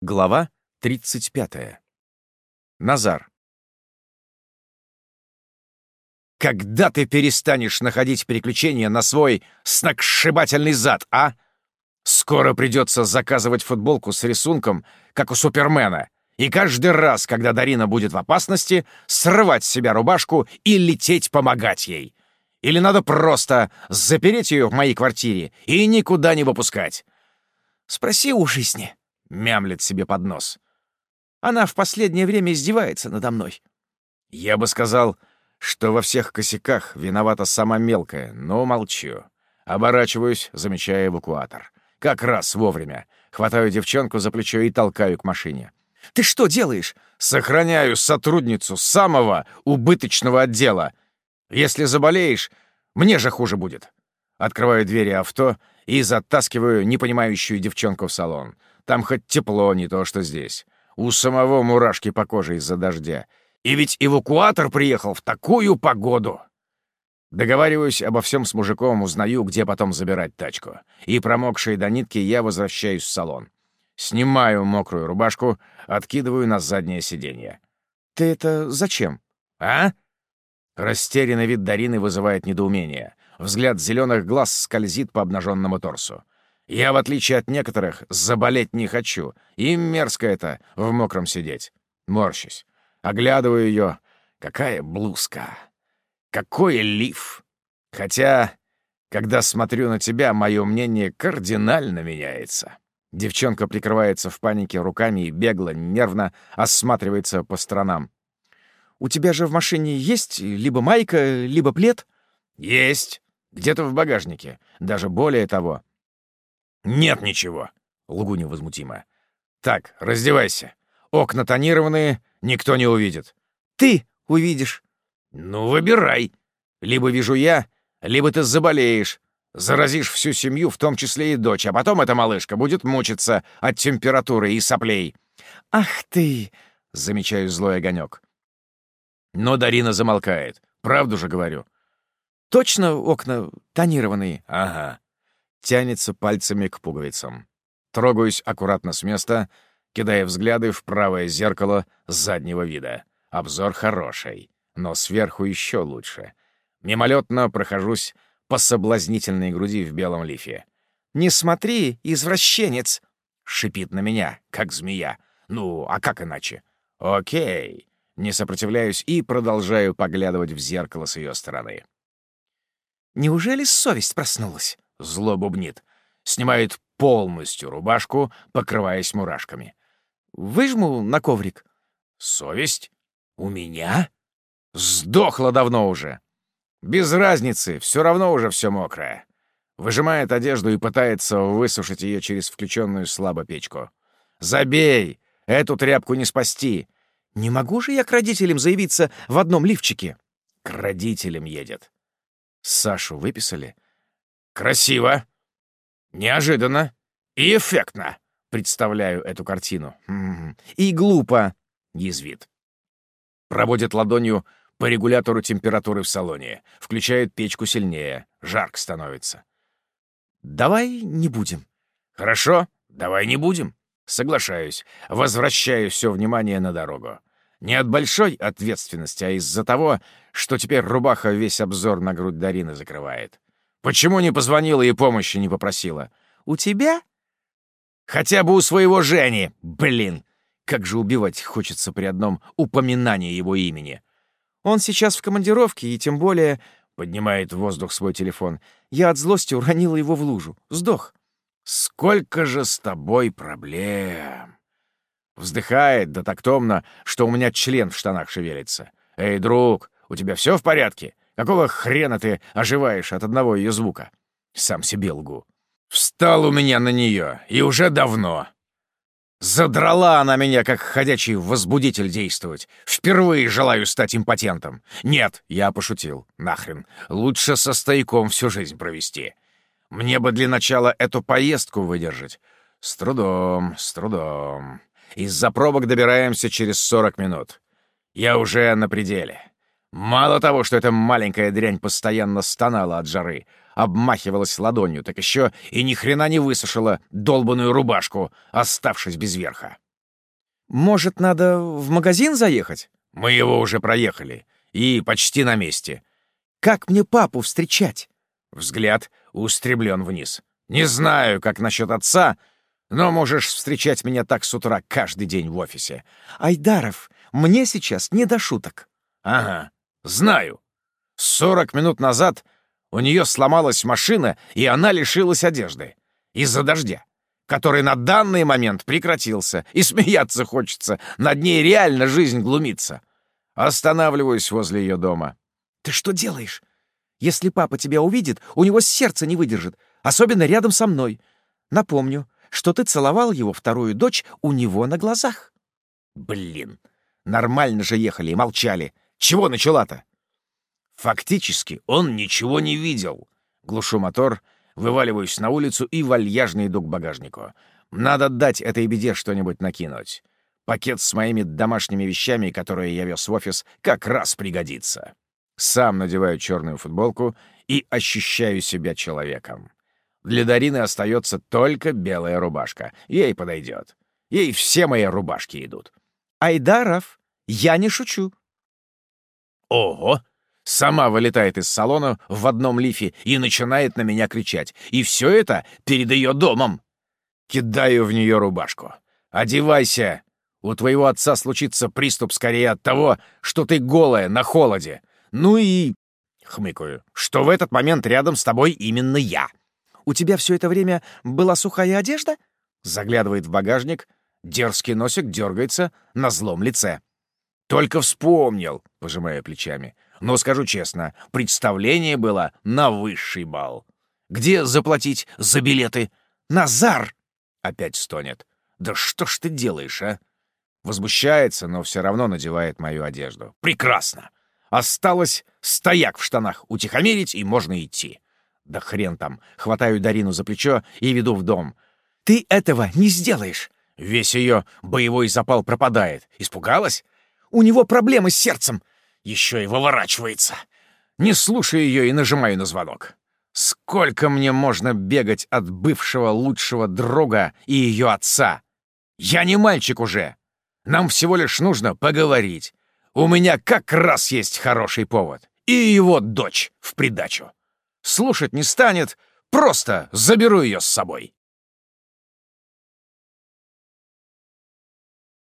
Глава 35. Назар. «Когда ты перестанешь находить приключения на свой сногсшибательный зад, а? Скоро придется заказывать футболку с рисунком, как у Супермена, и каждый раз, когда Дарина будет в опасности, срывать с себя рубашку и лететь помогать ей. Или надо просто запереть ее в моей квартире и никуда не выпускать?» «Спроси у Жизни», — мямлет себе под нос. «Она в последнее время издевается надо мной». Я бы сказал, что во всех косяках виновата сама мелкая, но молчу. Оборачиваюсь, замечая эвакуатор. Как раз вовремя. Хватаю девчонку за плечо и толкаю к машине. «Ты что делаешь?» «Сохраняю сотрудницу самого убыточного отдела. Если заболеешь, мне же хуже будет». Открываю двери авто и затаскиваю непонимающую девчонку в салон. Там хоть тепло, не то что здесь. У самого мурашки по коже из-за дождя. И ведь эвакуатор приехал в такую погоду. Договариваюсь обо всем с мужиком, узнаю, где потом забирать тачку. И промокшие до нитки я возвращаюсь в салон. Снимаю мокрую рубашку, откидываю на заднее сиденье. «Ты это зачем?» «А?» Растерянный вид Дарины вызывает недоумение. Взгляд зеленых глаз скользит по обнаженному торсу. Я, в отличие от некоторых, заболеть не хочу. И мерзко это — в мокром сидеть. Морщусь. Оглядываю ее. Какая блузка. Какой лиф. Хотя, когда смотрю на тебя, мое мнение кардинально меняется. Девчонка прикрывается в панике руками и бегло, нервно осматривается по сторонам. «У тебя же в машине есть либо майка, либо плед?» «Есть. Где-то в багажнике. Даже более того, «Нет ничего!» — лгу невозмутимо. «Так, раздевайся. Окна тонированные, никто не увидит». «Ты увидишь». «Ну, выбирай. Либо вижу я, либо ты заболеешь. Заразишь всю семью, в том числе и дочь, а потом эта малышка будет мучиться от температуры и соплей». «Ах ты!» — замечаю злой огонек. Но Дарина замолкает. Правду же говорю. «Точно окна тонированные?» «Ага тянется пальцами к пуговицам. Трогаюсь аккуратно с места, кидая взгляды в правое зеркало заднего вида. Обзор хороший, но сверху еще лучше. Мимолетно прохожусь по соблазнительной груди в белом лифе. «Не смотри, извращенец!» — шипит на меня, как змея. «Ну, а как иначе?» «Окей». Не сопротивляюсь и продолжаю поглядывать в зеркало с ее стороны. «Неужели совесть проснулась?» Зло бубнит. Снимает полностью рубашку, покрываясь мурашками. «Выжму на коврик». «Совесть? У меня? Сдохла давно уже. Без разницы, все равно уже все мокрое». Выжимает одежду и пытается высушить ее через включенную слабо печку. «Забей! Эту тряпку не спасти!» «Не могу же я к родителям заявиться в одном лифчике?» «К родителям едет». Сашу выписали, Красиво, неожиданно и эффектно. Представляю эту картину. И глупо, язвит. Проводит ладонью по регулятору температуры в салоне. Включает печку сильнее. Жарко становится. «Давай не будем». «Хорошо, давай не будем». Соглашаюсь. Возвращаю все внимание на дорогу. Не от большой ответственности, а из-за того, что теперь рубаха весь обзор на грудь Дарины закрывает. Почему не позвонила и помощи не попросила? У тебя? Хотя бы у своего Жени. Блин, как же убивать хочется при одном упоминании его имени. Он сейчас в командировке, и тем более... Поднимает в воздух свой телефон. Я от злости уронила его в лужу. Сдох. Сколько же с тобой проблем. Вздыхает, да так томно, что у меня член в штанах шевелится. Эй, друг, у тебя все в порядке? Какого хрена ты оживаешь от одного ее звука? Сам себе лгу. Встал у меня на нее, и уже давно. Задрала она меня, как ходячий возбудитель действовать. Впервые желаю стать импотентом. Нет, я пошутил. Нахрен. Лучше со стояком всю жизнь провести. Мне бы для начала эту поездку выдержать. С трудом, с трудом. Из-за пробок добираемся через 40 минут. Я уже на пределе. Мало того, что эта маленькая дрянь постоянно стонала от жары, обмахивалась ладонью, так еще и ни хрена не высушила долбаную рубашку, оставшись без верха. Может, надо в магазин заехать? Мы его уже проехали. И почти на месте. Как мне папу встречать? Взгляд устремлен вниз. Не знаю, как насчет отца, но можешь встречать меня так с утра каждый день в офисе. Айдаров, мне сейчас не до шуток. Ага, знаю. Сорок минут назад у нее сломалась машина, и она лишилась одежды. Из-за дождя, который на данный момент прекратился, и смеяться хочется. Над ней реально жизнь глумится. Останавливаюсь возле ее дома. «Ты что делаешь? Если папа тебя увидит, у него сердце не выдержит, особенно рядом со мной. Напомню, что ты целовал его вторую дочь у него на глазах». «Блин, нормально же ехали и молчали. Чего начала-то?» Фактически он ничего не видел. Глушу мотор, вываливаюсь на улицу и вальяжно иду к багажнику. Надо дать этой беде что-нибудь накинуть. Пакет с моими домашними вещами, которые я вез в офис, как раз пригодится. Сам надеваю черную футболку и ощущаю себя человеком. Для Дарины остается только белая рубашка. Ей подойдет. Ей все мои рубашки идут. «Айдаров, я не шучу». «Ого! сама вылетает из салона в одном лифе и начинает на меня кричать. И все это перед ее домом. Кидаю в нее рубашку. «Одевайся! У твоего отца случится приступ скорее от того, что ты голая, на холоде. Ну и...» Хмыкаю. «Что в этот момент рядом с тобой именно я». «У тебя все это время была сухая одежда?» Заглядывает в багажник, дерзкий носик дергается на злом лице. «Только вспомнил», — пожимая плечами. Но, скажу честно, представление было на высший бал. Где заплатить за билеты? Назар! Опять стонет. Да что ж ты делаешь, а? Возмущается, но все равно надевает мою одежду. Прекрасно! Осталось стояк в штанах утихомирить, и можно идти. Да хрен там. Хватаю Дарину за плечо и веду в дом. Ты этого не сделаешь. Весь ее боевой запал пропадает. Испугалась? У него проблемы с сердцем. Еще и выворачивается. Не слушаю ее и нажимаю на звонок. Сколько мне можно бегать от бывшего лучшего друга и ее отца? Я не мальчик уже. Нам всего лишь нужно поговорить. У меня как раз есть хороший повод. И его дочь в придачу. Слушать не станет, просто заберу ее с собой.